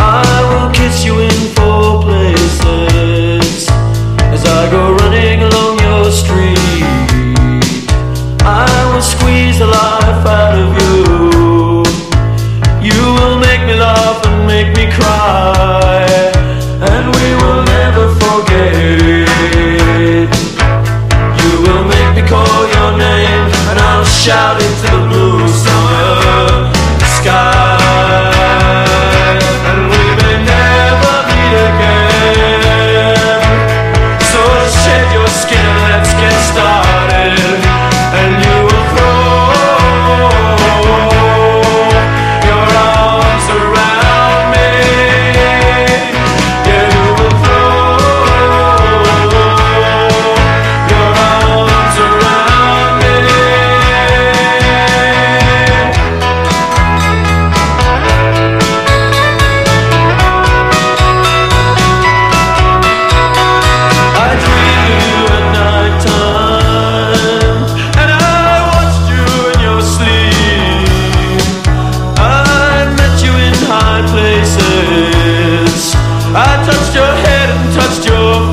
I will kiss you in four places as I go running along your street. I will squeeze the life out of you. You will make me laugh and make me cry, and we will never forget. You will make me call your name, and I'll shout it. just your